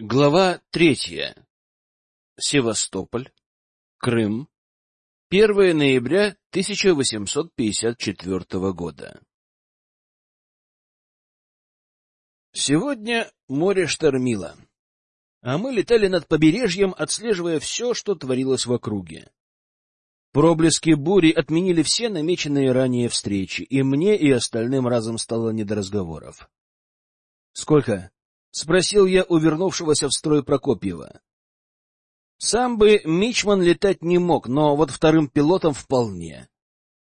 Глава третья. Севастополь, Крым, 1 ноября 1854 года. Сегодня море штормило, а мы летали над побережьем, отслеживая все, что творилось в округе. Проблески бури отменили все намеченные ранее встречи, и мне и остальным разом стало не до разговоров. — Сколько? — спросил я у вернувшегося в строй Прокопьева. Сам бы Мичман летать не мог, но вот вторым пилотом вполне.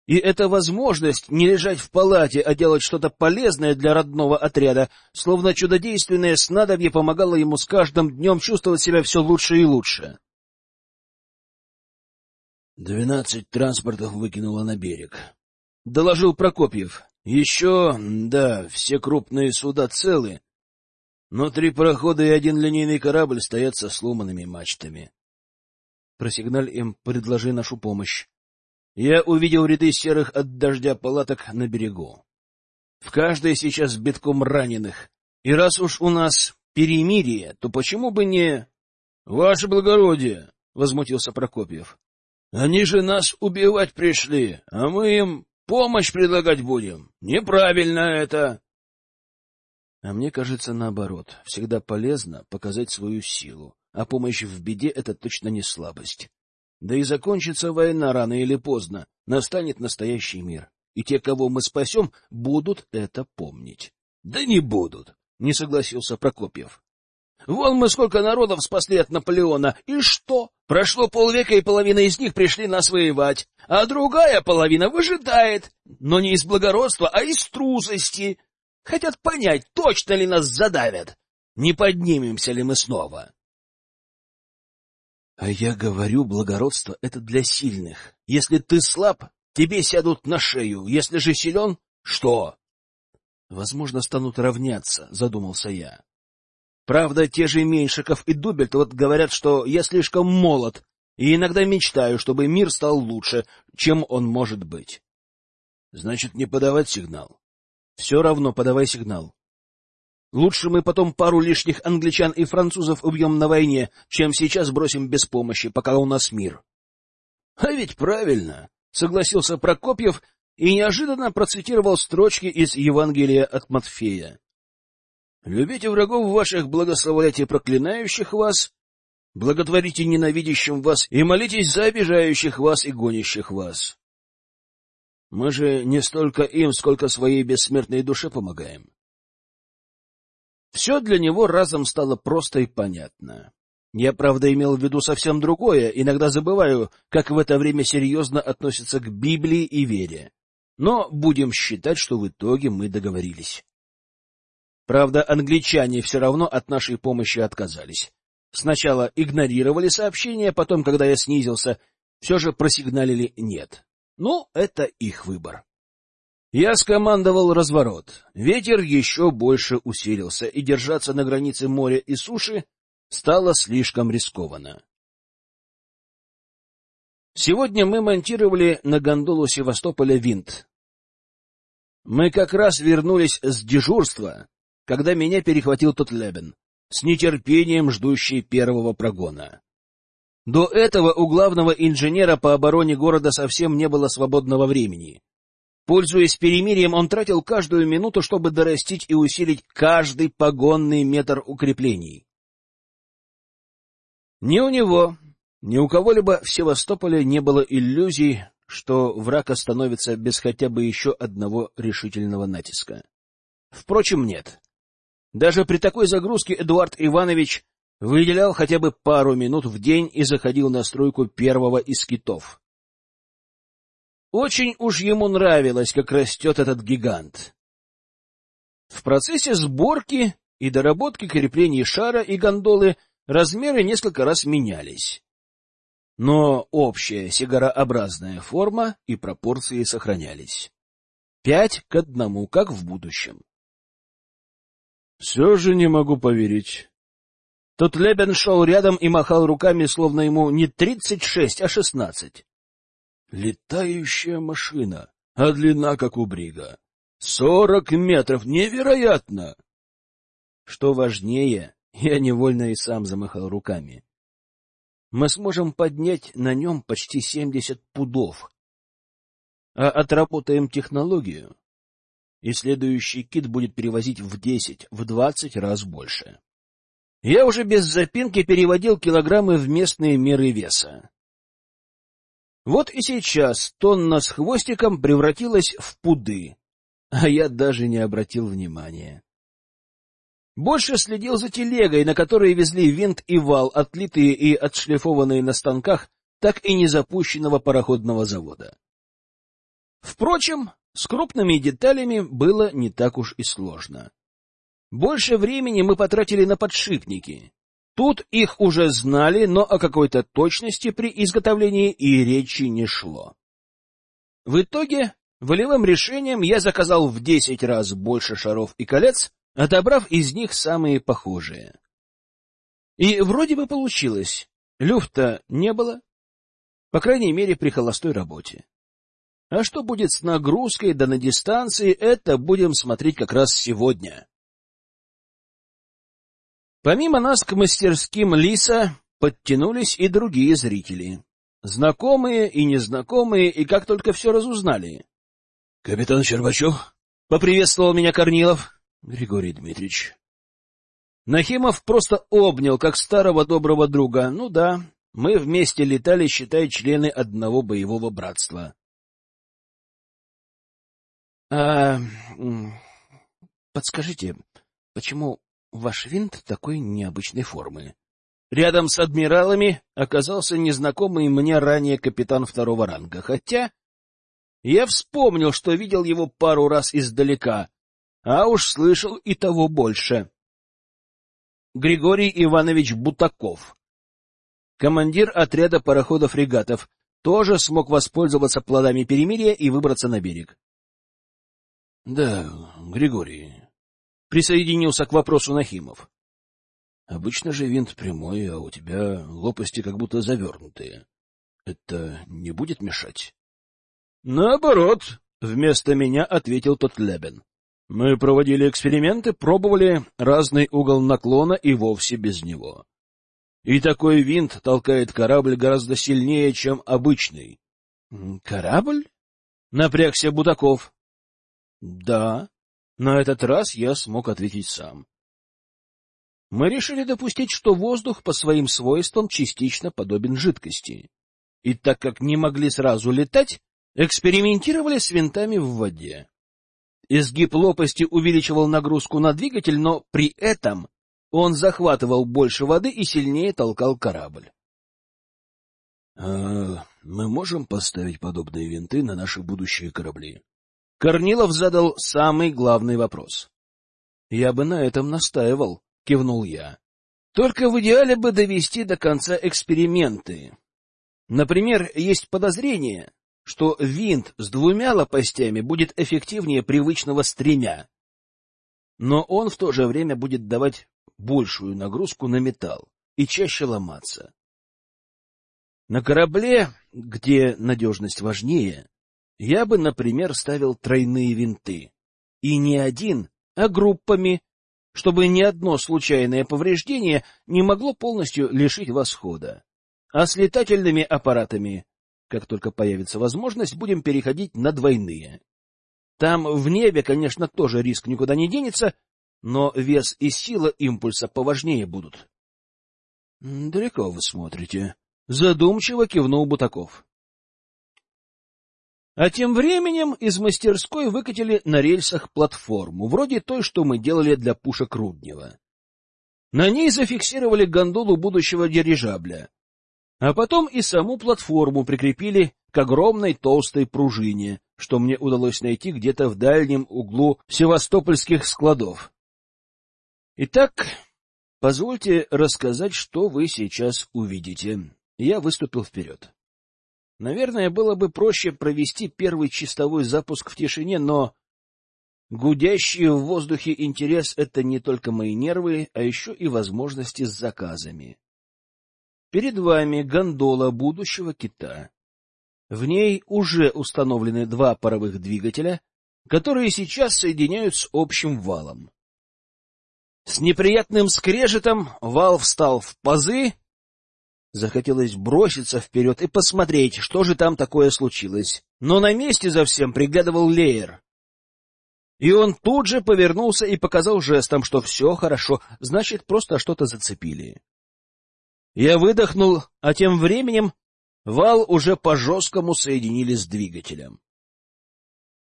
И эта возможность не лежать в палате, а делать что-то полезное для родного отряда, словно чудодейственное снадобье помогало ему с каждым днем чувствовать себя все лучше и лучше. «Двенадцать транспортов выкинуло на берег», — доложил Прокопьев. «Еще, да, все крупные суда целы, но три парохода и один линейный корабль стоят со сломанными мачтами. Просигналь им, предложи нашу помощь. Я увидел ряды серых от дождя палаток на берегу. В каждой сейчас битком раненых. И раз уж у нас перемирие, то почему бы не... — Ваше благородие! — возмутился Прокопьев. — Они же нас убивать пришли, а мы им помощь предлагать будем. Неправильно это! А мне кажется, наоборот, всегда полезно показать свою силу, а помощь в беде — это точно не слабость. Да и закончится война рано или поздно, настанет настоящий мир, и те, кого мы спасем, будут это помнить. — Да не будут, — не согласился Прокопьев. — Вон мы сколько народов спасли от Наполеона, и что? Прошло полвека, и половина из них пришли нас воевать, а другая половина выжидает, но не из благородства, а из трусости. Хотят понять, точно ли нас задавят, не поднимемся ли мы снова. А я говорю, благородство — это для сильных. Если ты слаб, тебе сядут на шею. Если же силен — что? Возможно, станут равняться, — задумался я. Правда, те же Меньшиков и Дубельт вот говорят, что я слишком молод, и иногда мечтаю, чтобы мир стал лучше, чем он может быть. Значит, не подавать сигнал. Все равно подавай сигнал. Лучше мы потом пару лишних англичан и французов убьем на войне, чем сейчас бросим без помощи, пока у нас мир. — А ведь правильно, — согласился Прокопьев и неожиданно процитировал строчки из Евангелия от Матфея. — Любите врагов ваших, благословляйте проклинающих вас, благотворите ненавидящим вас и молитесь за обижающих вас и гонящих вас. Мы же не столько им, сколько своей бессмертной душе помогаем. Все для него разом стало просто и понятно. Я, правда, имел в виду совсем другое, иногда забываю, как в это время серьезно относятся к Библии и вере. Но будем считать, что в итоге мы договорились. Правда, англичане все равно от нашей помощи отказались. Сначала игнорировали сообщение, потом, когда я снизился, все же просигналили «нет». Ну, это их выбор. Я скомандовал разворот. Ветер еще больше усилился, и держаться на границе моря и суши стало слишком рискованно. Сегодня мы монтировали на гондолу Севастополя винт. Мы как раз вернулись с дежурства, когда меня перехватил тот Лебен, с нетерпением ждущий первого прогона. До этого у главного инженера по обороне города совсем не было свободного времени. Пользуясь перемирием, он тратил каждую минуту, чтобы дорастить и усилить каждый погонный метр укреплений. Ни у него, ни у кого-либо в Севастополе не было иллюзий, что враг остановится без хотя бы еще одного решительного натиска. Впрочем, нет. Даже при такой загрузке Эдуард Иванович выделял хотя бы пару минут в день и заходил на стройку первого из китов. Очень уж ему нравилось, как растет этот гигант. В процессе сборки и доработки креплений шара и гондолы размеры несколько раз менялись. Но общая сигарообразная форма и пропорции сохранялись. Пять к одному, как в будущем. — Все же не могу поверить, Тут Лебен шел рядом и махал руками, словно ему не тридцать шесть, а шестнадцать. Летающая машина, а длина как у брига. Сорок метров, невероятно! Что важнее, Я невольно и сам замахал руками. Мы сможем поднять на нем почти семьдесят пудов. А отработаем технологию, и следующий кит будет перевозить в десять, в двадцать раз больше. Я уже без запинки переводил килограммы в местные меры веса. Вот и сейчас тонна с хвостиком превратилась в пуды, а я даже не обратил внимания. Больше следил за телегой, на которой везли винт и вал, отлитые и отшлифованные на станках так и не запущенного пароходного завода. Впрочем, с крупными деталями было не так уж и сложно. Больше времени мы потратили на подшипники. Тут их уже знали, но о какой-то точности при изготовлении и речи не шло. В итоге, волевым решением я заказал в десять раз больше шаров и колец, отобрав из них самые похожие. И вроде бы получилось. Люфта не было, по крайней мере, при холостой работе. А что будет с нагрузкой да на дистанции, это будем смотреть как раз сегодня. Помимо нас к мастерским Лиса подтянулись и другие зрители. Знакомые и незнакомые, и как только все разузнали. — Капитан Щербачев? — поприветствовал меня Корнилов. — Григорий Дмитриевич. Нахимов просто обнял, как старого доброго друга. Ну да, мы вместе летали, считай, члены одного боевого братства. — А... Подскажите, почему Ваш винт такой необычной формы. Рядом с адмиралами оказался незнакомый мне ранее капитан второго ранга, хотя я вспомнил, что видел его пару раз издалека, а уж слышал и того больше. Григорий Иванович Бутаков, командир отряда пароходов-регатов, тоже смог воспользоваться плодами перемирия и выбраться на берег. — Да, Григорий, Присоединился к вопросу Нахимов. Обычно же винт прямой, а у тебя лопасти как будто завернутые. Это не будет мешать? Наоборот, вместо меня ответил тот Лебен. Мы проводили эксперименты, пробовали разный угол наклона и вовсе без него. И такой винт толкает корабль гораздо сильнее, чем обычный. — Корабль? — напрягся Будаков. — Да, на этот раз я смог ответить сам. Мы решили допустить, что воздух по своим свойствам частично подобен жидкости. И так как не могли сразу летать, экспериментировали с винтами в воде. Изгиб лопасти увеличивал нагрузку на двигатель, но при этом он захватывал больше воды и сильнее толкал корабль. — А мы можем поставить подобные винты на наши будущие корабли? Корнилов задал самый главный вопрос. — Я бы на этом настаивал, — кивнул я. — Только в идеале бы довести до конца эксперименты. Например, есть подозрение, что винт с двумя лопастями будет эффективнее привычного с тремя. Но он в то же время будет давать большую нагрузку на металл и чаще ломаться. На корабле, где надежность важнее, я бы, например, ставил тройные винты. И не один, а группами, чтобы ни одно случайное повреждение не могло полностью лишить восхода. А с летательными аппаратами, как только появится возможность, будем переходить на двойные. Там в небе, конечно, тоже риск никуда не денется, но вес и сила импульса поважнее будут. — Далеко вы смотрите, — задумчиво кивнул Бутаков. А тем временем из мастерской выкатили на рельсах платформу, вроде той, что мы делали для пушек Руднева. На ней зафиксировали гондолу будущего дирижабля, а потом и саму платформу прикрепили к огромной толстой пружине, что мне удалось найти где-то в дальнем углу севастопольских складов. Итак, позвольте рассказать, что вы сейчас увидите. Я выступил вперед. Наверное, было бы проще провести первый чистовой запуск в тишине, но гудящий в воздухе интерес — это не только мои нервы, а еще и возможности с заказами. Перед вами гондола будущего кита. В ней уже установлены два паровых двигателя, которые сейчас соединяют с общим валом. С неприятным скрежетом вал встал в пазы. Захотелось броситься вперед и посмотреть, что же там такое случилось. Но на месте за всем приглядывал Леер. И он тут же повернулся и показал жестом, что все хорошо, значит, просто что-то зацепили. Я выдохнул, а тем временем вал уже по-жесткому соединили с двигателем.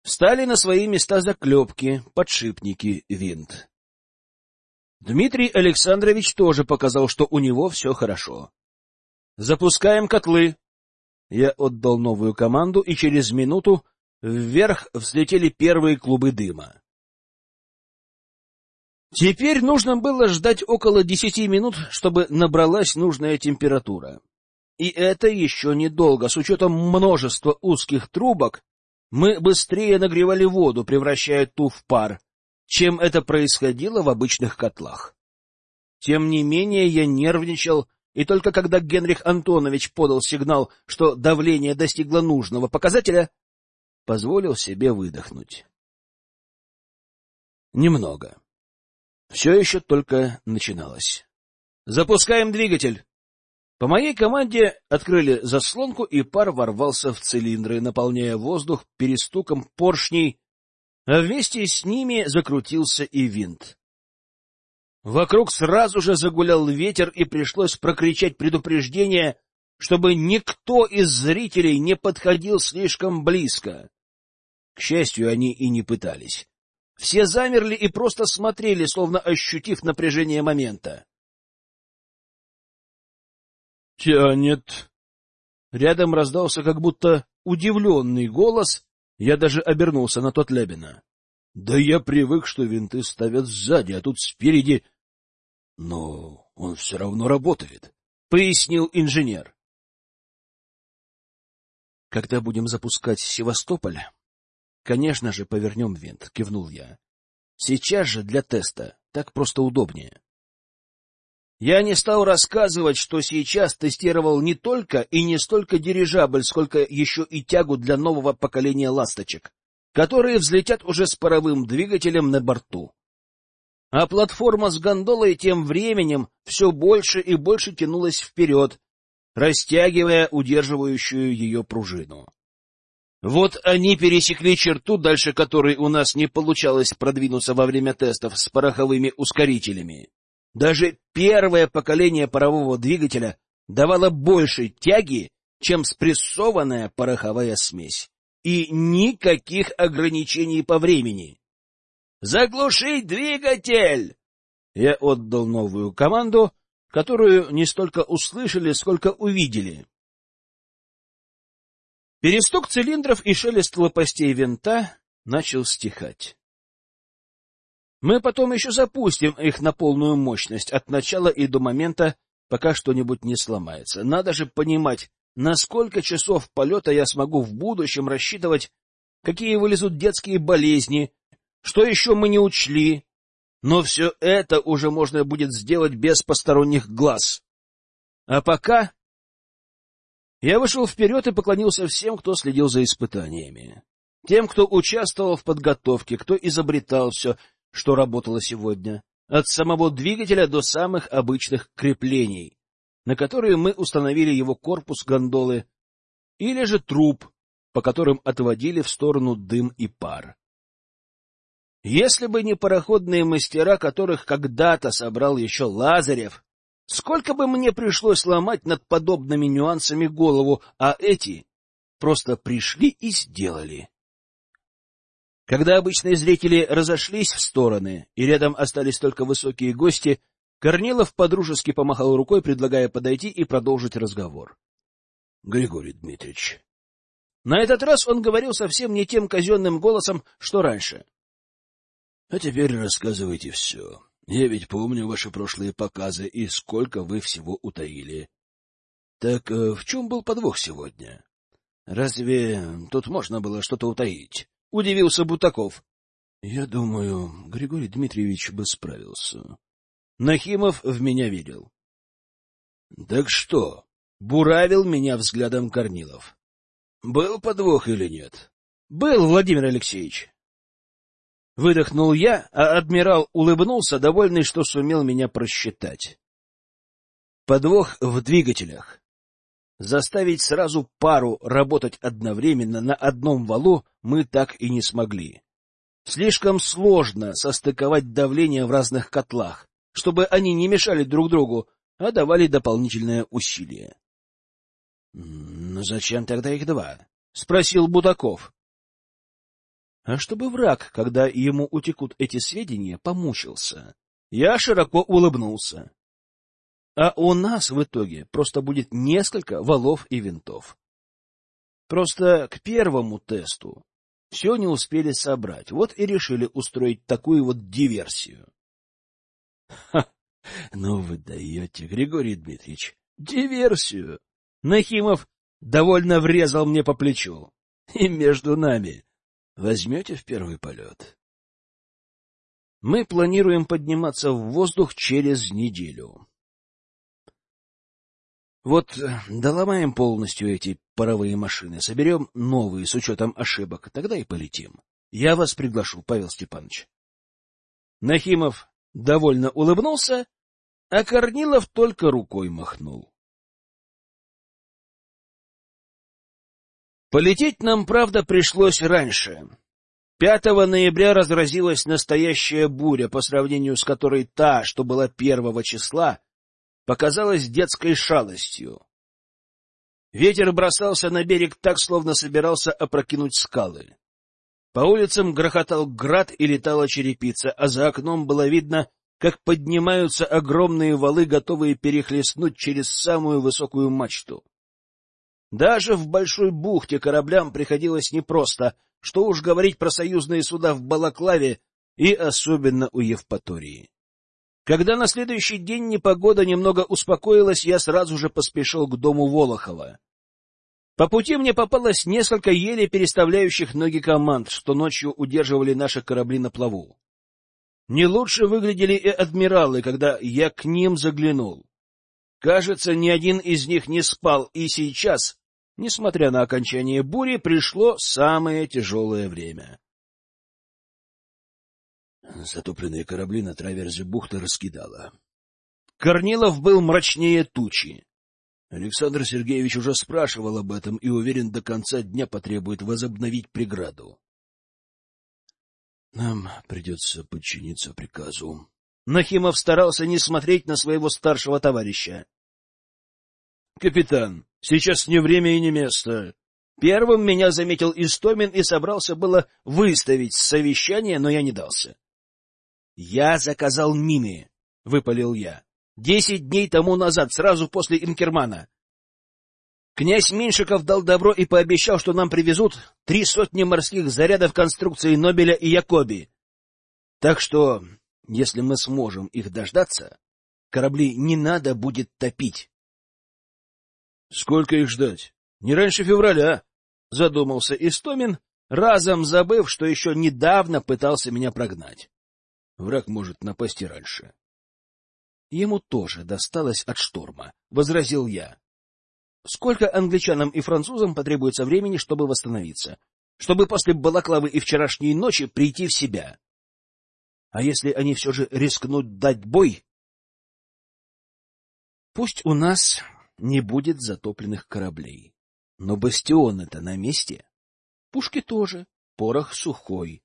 Встали на свои места заклепки, подшипники, винт. Дмитрий Александрович тоже показал, что у него все хорошо. «Запускаем котлы!» Я отдал новую команду, и через минуту вверх взлетели первые клубы дыма. Теперь нужно было ждать около десяти минут, чтобы набралась нужная температура. И это еще недолго, с учетом множества узких трубок, мы быстрее нагревали воду, превращая ту в пар, чем это происходило в обычных котлах. Тем не менее я нервничал, и только когда Генрих Антонович подал сигнал, что давление достигло нужного показателя, позволил себе выдохнуть. Немного. Все еще только начиналось. «Запускаем двигатель!» По моей команде открыли заслонку, и пар ворвался в цилиндры, наполняя воздух перестуком поршней, а вместе с ними закрутился и винт. Вокруг сразу же загулял ветер, и пришлось прокричать предупреждение, чтобы никто из зрителей не подходил слишком близко. К счастью, они и не пытались. Все замерли и просто смотрели, словно ощутив напряжение момента. «Тянет!» Рядом раздался как будто удивленный голос, я даже обернулся на тот Лебина. «Да я привык, что винты ставят сзади, а тут спереди...» «Но он все равно работает», — пояснил инженер. «Когда будем запускать Севастополь, конечно же, повернем винт», — кивнул я. «Сейчас же для теста, так просто удобнее». Я не стал рассказывать, что сейчас тестировал не только и не столько дирижабль, сколько еще и тягу для нового поколения ласточек, которые взлетят уже с паровым двигателем на борту. А платформа с гондолой тем временем все больше и больше тянулась вперед, растягивая удерживающую ее пружину. Вот они пересекли черту, дальше которой у нас не получалось продвинуться во время тестов с пороховыми ускорителями. Даже первое поколение парового двигателя давало больше тяги, чем спрессованная пороховая смесь. И никаких ограничений по времени. «Заглушить двигатель!» Я отдал новую команду, которую не столько услышали, сколько увидели. Перестук цилиндров и шелест лопастей винта начал стихать. Мы потом еще запустим их на полную мощность от начала и до момента, пока что-нибудь не сломается. Надо же понимать, на сколько часов полета я смогу в будущем рассчитывать, какие вылезут детские болезни, что еще мы не учли. Но все это уже можно будет сделать без посторонних глаз. А пока... Я вышел вперед и поклонился всем, кто следил за испытаниями. Тем, кто участвовал в подготовке, кто изобретал все, что работало сегодня, от самого двигателя до самых обычных креплений, на которые мы установили его корпус гондолы, или же труб, по которым отводили в сторону дым и пар. Если бы не пароходные мастера, которых когда-то собрал еще Лазарев, сколько бы мне пришлось ломать над подобными нюансами голову, а эти просто пришли и сделали. Когда обычные зрители разошлись в стороны, и рядом остались только высокие гости, Корнилов подружески помахал рукой, предлагая подойти и продолжить разговор. — Григорий Дмитриевич. На этот раз он говорил совсем не тем казенным голосом, что раньше. — А теперь рассказывайте все. Я ведь помню ваши прошлые показы и сколько вы всего утаили. Так э, в чем был подвох сегодня? Разве тут можно было что-то утаить? — удивился Бутаков. — Я думаю, Григорий Дмитриевич бы справился. Нахимов в меня верил. — Так что? — буравил меня взглядом Корнилов. — Был подвох или нет? — Был, Владимир Алексеевич. Выдохнул я, а адмирал улыбнулся, довольный, что сумел меня просчитать. Подвох в двигателях. Заставить сразу пару работать одновременно на одном валу мы так и не смогли. Слишком сложно состыковать давление в разных котлах, чтобы они не мешали друг другу, а давали дополнительное усилие. — Но зачем тогда их два? — спросил А чтобы враг, когда ему утекут эти сведения, помучился. Я широко улыбнулся. А у нас в итоге просто будет несколько валов и винтов. Просто к первому тесту все не успели собрать, вот и решили устроить такую вот диверсию. — Ха! Ну вы даете, Григорий Дмитриевич, диверсию! Нахимов довольно врезал мне по плечу. И между нами возьмете в первый полет. Мы планируем подниматься в воздух через неделю. Вот э, доломаем полностью эти паровые машины, соберем новые с учетом ошибок, тогда и полетим. Я вас приглашу, Павел Степанович. Нахимов довольно улыбнулся, а Корнилов только рукой махнул. Полететь нам, правда, пришлось раньше. 5 ноября разразилась настоящая буря, по сравнению с которой та, что была первого числа, показалась детской шалостью. Ветер бросался на берег так, словно собирался опрокинуть скалы. По улицам грохотал град и летала черепица, а за окном было видно, как поднимаются огромные валы, готовые перехлестнуть через самую высокую мачту. Даже в большой бухте кораблям приходилось непросто, что уж говорить про союзные суда в Балаклаве и особенно у Евпатории. Когда на следующий день непогода немного успокоилась, я сразу же поспешил к дому Волохова. По пути мне попалось несколько еле переставляющих ноги команд, что ночью удерживали наши корабли на плаву. Не лучше выглядели и адмиралы, когда я к ним заглянул. Кажется, ни один из них не спал, и сейчас, несмотря на окончание бури, пришло самое тяжелое время. Затопленные корабли на траверзе бухты раскидало. Корнилов был мрачнее тучи. Александр Сергеевич уже спрашивал об этом и уверен, до конца дня потребует возобновить преграду. Нам придется подчиниться приказу. Нахимов старался не смотреть на своего старшего товарища. — Капитан, сейчас не время и не место. Первым меня заметил Истомин и собрался было выставить совещание, но я не дался. Я заказал мины, — выпалил я. Десять дней тому назад, сразу после Инкермана. Князь Меньшиков дал добро и пообещал, что нам привезут три сотни морских зарядов конструкции Нобеля и Якоби. Так что, если мы сможем их дождаться, корабли не надо будет топить. — Сколько их ждать? Не раньше февраля, — задумался Истомин, разом забыв, что еще недавно пытался меня прогнать. Враг может напасть и раньше. Ему тоже досталось от шторма, — возразил я. Сколько англичанам и французам потребуется времени, чтобы восстановиться? Чтобы после Балаклавы и вчерашней ночи прийти в себя? А если они все же рискнут дать бой? Пусть у нас не будет затопленных кораблей. Но бастионы-то на месте. Пушки тоже, порох сухой.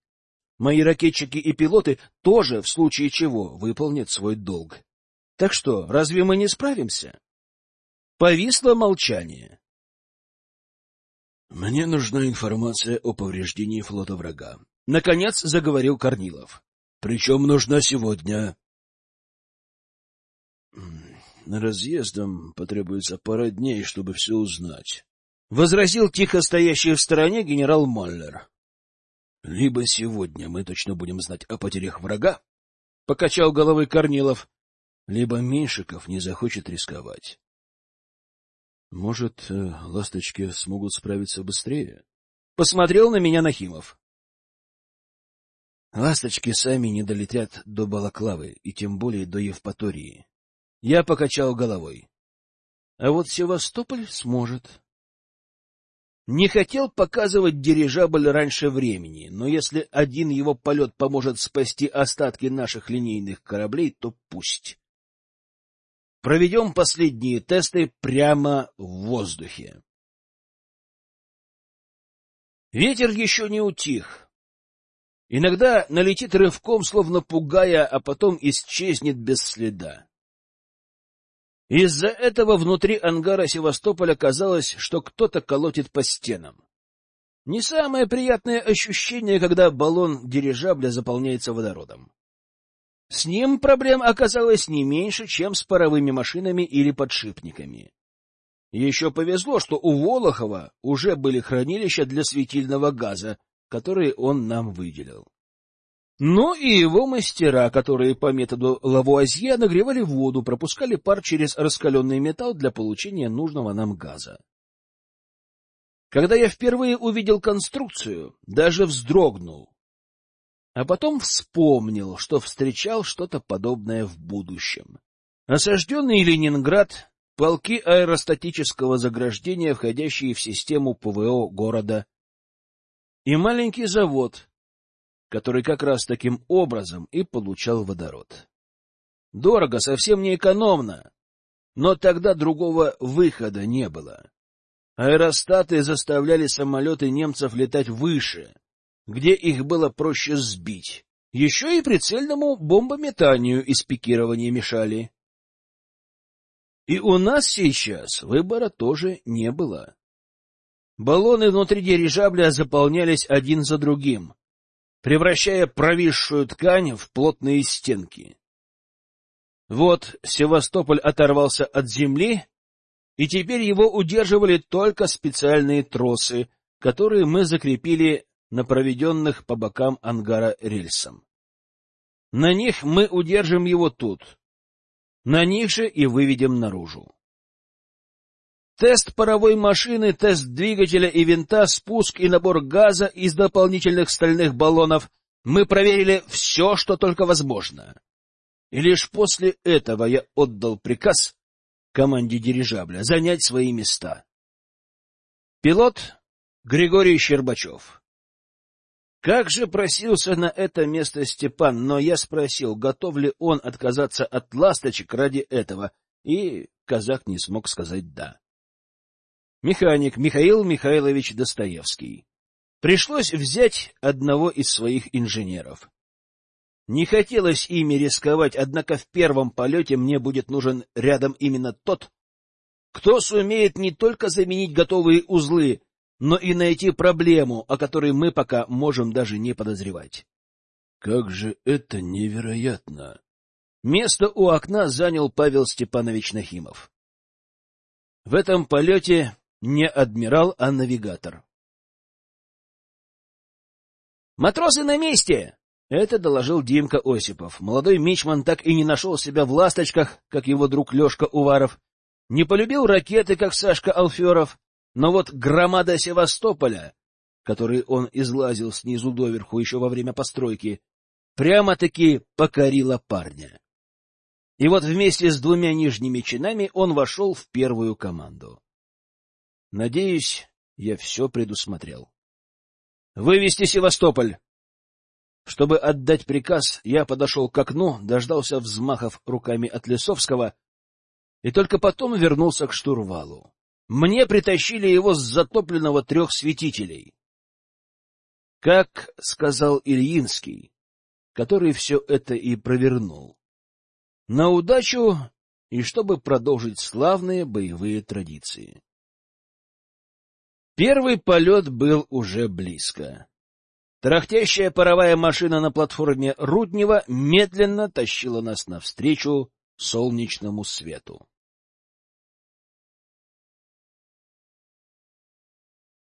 Мои ракетчики и пилоты тоже, в случае чего, выполнят свой долг. Так что, разве мы не справимся? Повисло молчание. Мне нужна информация о повреждении флота врага. Наконец заговорил Корнилов. Причем нужна сегодня. Разъездом потребуется пара дней, чтобы все узнать. Возразил тихо стоящий в стороне генерал Моллер. Либо сегодня мы точно будем знать о потерях врага, — покачал головой Корнилов, — либо Меньшиков не захочет рисковать. Может, э, ласточки смогут справиться быстрее? Посмотрел на меня Нахимов. Ласточки сами не долетят до Балаклавы и тем более до Евпатории. Я покачал головой. А вот Севастополь сможет. Не хотел показывать дирижабль раньше времени, но если один его полет поможет спасти остатки наших линейных кораблей, то пусть. Проведем последние тесты прямо в воздухе. Ветер еще не утих. Иногда налетит рывком, словно пугая, а потом исчезнет без следа. Из-за этого внутри ангара Севастополя казалось, что кто-то колотит по стенам. Не самое приятное ощущение, когда баллон дирижабля заполняется водородом. С ним проблем оказалось не меньше, чем с паровыми машинами или подшипниками. Еще повезло, что у Волохова уже были хранилища для светильного газа, которые он нам выделил. Но и его мастера, которые по методу Лавуазье нагревали воду, пропускали пар через раскаленный металл для получения нужного нам газа. Когда я впервые увидел конструкцию, даже вздрогнул, а потом вспомнил, что встречал что-то подобное в будущем. Осажденный Ленинград, полки аэростатического заграждения, входящие в систему ПВО города, и маленький завод, который как раз таким образом и получал водород. Дорого, совсем не экономно, но тогда другого выхода не было. Аэростаты заставляли самолеты немцев летать выше, где их было проще сбить. Еще и прицельному бомбометанию из пикирования мешали. И у нас сейчас выбора тоже не было. Баллоны внутри дирижабля заполнялись один за другим превращая провисшую ткань в плотные стенки. Вот Севастополь оторвался от земли, и теперь его удерживали только специальные тросы, которые мы закрепили на проведенных по бокам ангара рельсам. На них мы удержим его тут, на них же и выведем наружу. Тест паровой машины, тест двигателя и винта, спуск и набор газа из дополнительных стальных баллонов. Мы проверили все, что только возможно. И лишь после этого я отдал приказ команде дирижабля занять свои места. Пилот Григорий Щербачев. Как же просился на это место Степан, но я спросил, готов ли он отказаться от ласточек ради этого, и казак не смог сказать «да». Механик Михаил Михайлович Достоевский. Пришлось взять одного из своих инженеров. Не хотелось ими рисковать, однако в первом полете мне будет нужен рядом именно тот, кто сумеет не только заменить готовые узлы, но и найти проблему, о которой мы пока можем даже не подозревать. Как же это невероятно! Место у окна занял Павел Степанович Нахимов. В этом полете не адмирал, а навигатор. «Матросы на месте!» — это доложил Димка Осипов. Молодой мичман так и не нашел себя в ласточках, как его друг Лешка Уваров, не полюбил ракеты, как Сашка Алферов, но вот громада Севастополя, который он излазил снизу доверху еще во время постройки, прямо-таки покорила парня. И вот вместе с двумя нижними чинами он вошел в первую команду. Надеюсь, я все предусмотрел. Вывести Севастополь. Чтобы отдать приказ, я подошел к окну, дождался взмахов руками от Лесовского и только потом вернулся к штурвалу. Мне притащили его с затопленного трех светителей. Как сказал Ильинский, который все это и провернул. На удачу и чтобы продолжить славные боевые традиции. Первый полет был уже близко. Тарахтящая паровая машина на платформе Руднева медленно тащила нас навстречу солнечному свету.